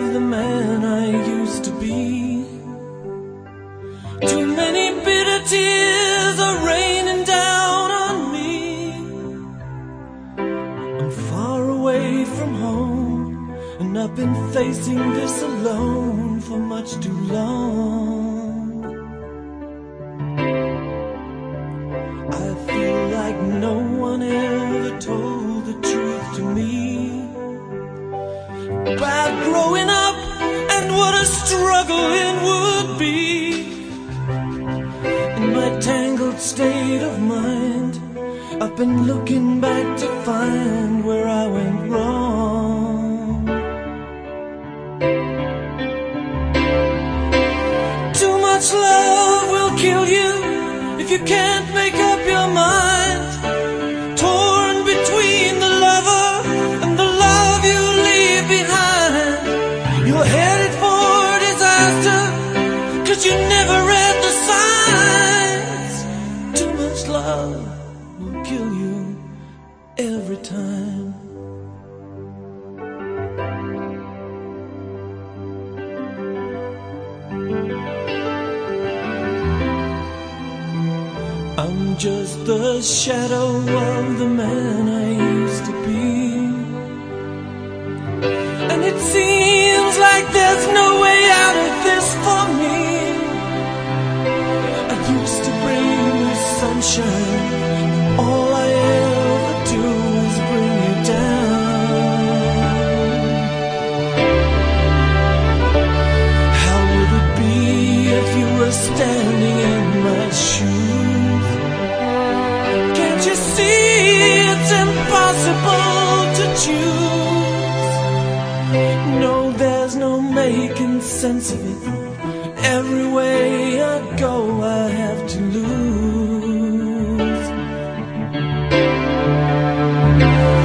man I used to be. Too many bitter tears are raining down on me. I'm far away from home, and I've been facing this alone it would be. In my tangled state of mind, I've been looking back to find where I went wrong. Too much love will kill you if you can't make up your mind. You never read the signs. Too much love will kill you every time. I'm just the shadow of the man I used to be. And it seems sunshine. All I ever do is bring you down. How would it be if you were standing in my shoes? Can't you see it's impossible to choose? No, there's no making sense of it. Every way I go, I have to Thank you.